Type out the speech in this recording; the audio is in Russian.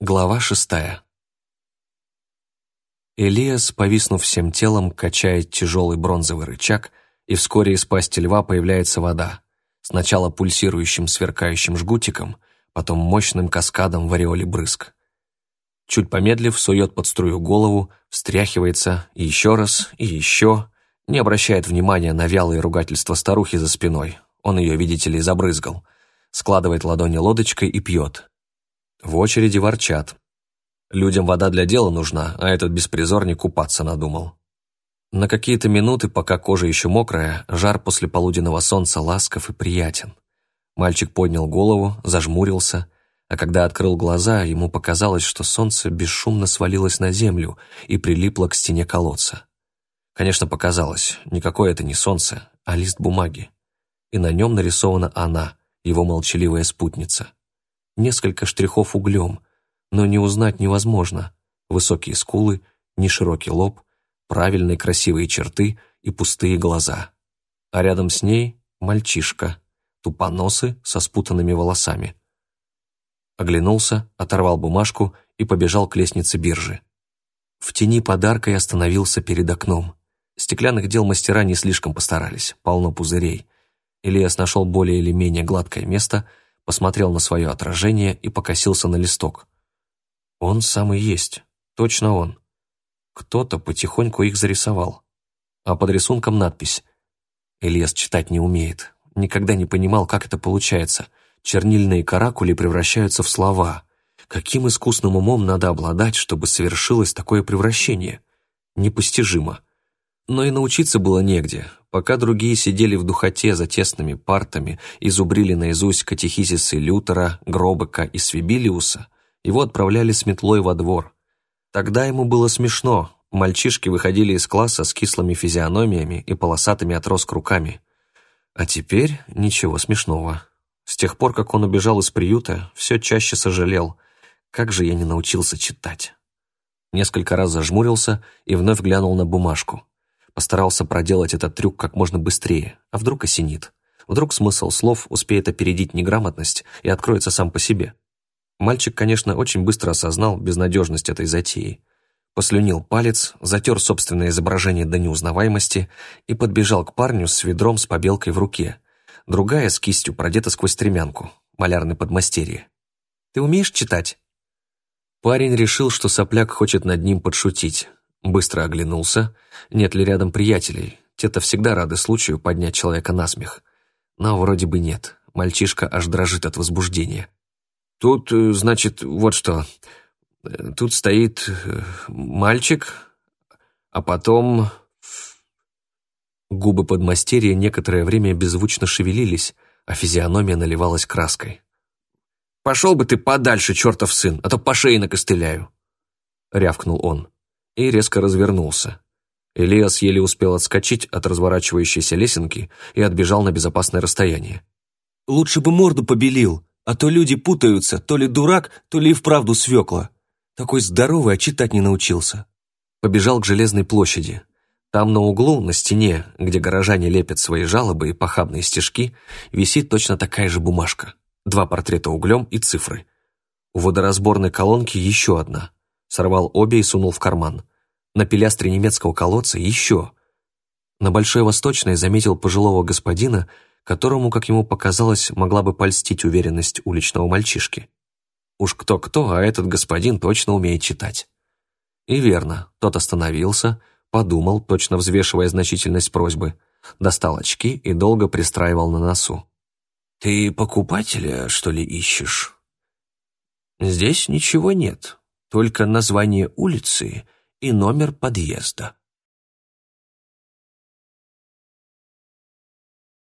Глава шестая. Элиас, повиснув всем телом, качает тяжелый бронзовый рычаг, и вскоре из пасти льва появляется вода, сначала пульсирующим сверкающим жгутиком, потом мощным каскадом в ореоле брызг. Чуть помедлив, сует под струю голову, встряхивается, и еще раз, и еще, не обращает внимания на вялые ругательства старухи за спиной, он ее, видите ли, забрызгал, складывает ладони лодочкой и пьет, в очереди ворчат. Людям вода для дела нужна, а этот беспризорник купаться надумал. На какие-то минуты, пока кожа еще мокрая, жар после полуденного солнца ласков и приятен. Мальчик поднял голову, зажмурился, а когда открыл глаза, ему показалось, что солнце бесшумно свалилось на землю и прилипло к стене колодца. Конечно, показалось, никакое это не солнце, а лист бумаги. И на нем нарисована она, его молчаливая спутница несколько штрихов углем, но не узнать невозможно. Высокие скулы, неширокий лоб, правильные красивые черты и пустые глаза. А рядом с ней мальчишка, тупоносы со спутанными волосами. Оглянулся, оторвал бумажку и побежал к лестнице биржи. В тени подарка я остановился перед окном. Стеклянных дел мастера не слишком постарались, полно пузырей. Ильяс нашел более или менее гладкое место — посмотрел на свое отражение и покосился на листок. Он сам и есть, точно он. Кто-то потихоньку их зарисовал. А под рисунком надпись «Ильяс читать не умеет, никогда не понимал, как это получается. Чернильные каракули превращаются в слова. Каким искусным умом надо обладать, чтобы совершилось такое превращение? Непостижимо. Но и научиться было негде. Пока другие сидели в духоте за тесными партами и зубрили наизусть катехизисы Лютера, Гробека и Свибилиуса, его отправляли с метлой во двор. Тогда ему было смешно. Мальчишки выходили из класса с кислыми физиономиями и полосатыми отроск руками. А теперь ничего смешного. С тех пор, как он убежал из приюта, все чаще сожалел. Как же я не научился читать. Несколько раз зажмурился и вновь глянул на бумажку. Постарался проделать этот трюк как можно быстрее, а вдруг осенит. Вдруг смысл слов успеет опередить неграмотность и откроется сам по себе. Мальчик, конечно, очень быстро осознал безнадежность этой затеи. Послюнил палец, затер собственное изображение до неузнаваемости и подбежал к парню с ведром с побелкой в руке. Другая с кистью продета сквозь стремянку, малярный подмастерье. «Ты умеешь читать?» Парень решил, что сопляк хочет над ним подшутить, Быстро оглянулся, нет ли рядом приятелей. Те-то всегда рады случаю поднять человека на смех. Но вроде бы нет. Мальчишка аж дрожит от возбуждения. Тут, э, значит, вот что. Тут стоит э, мальчик, а потом... Губы подмастерья некоторое время беззвучно шевелились, а физиономия наливалась краской. «Пошел бы ты подальше, чертов сын, а то по шее накостыляю!» — рявкнул он и резко развернулся. Элиас еле успел отскочить от разворачивающейся лесенки и отбежал на безопасное расстояние. «Лучше бы морду побелил, а то люди путаются, то ли дурак, то ли и вправду свекла. Такой здоровый, а читать не научился». Побежал к железной площади. Там на углу, на стене, где горожане лепят свои жалобы и похабные стишки, висит точно такая же бумажка. Два портрета углем и цифры. У водоразборной колонки еще одна – Сорвал обе и сунул в карман. На пилястре немецкого колодца еще. На Большой Восточной заметил пожилого господина, которому, как ему показалось, могла бы польстить уверенность уличного мальчишки. Уж кто-кто, а этот господин точно умеет читать. И верно, тот остановился, подумал, точно взвешивая значительность просьбы, достал очки и долго пристраивал на носу. «Ты покупателя, что ли, ищешь?» «Здесь ничего нет», только название улицы и номер подъезда.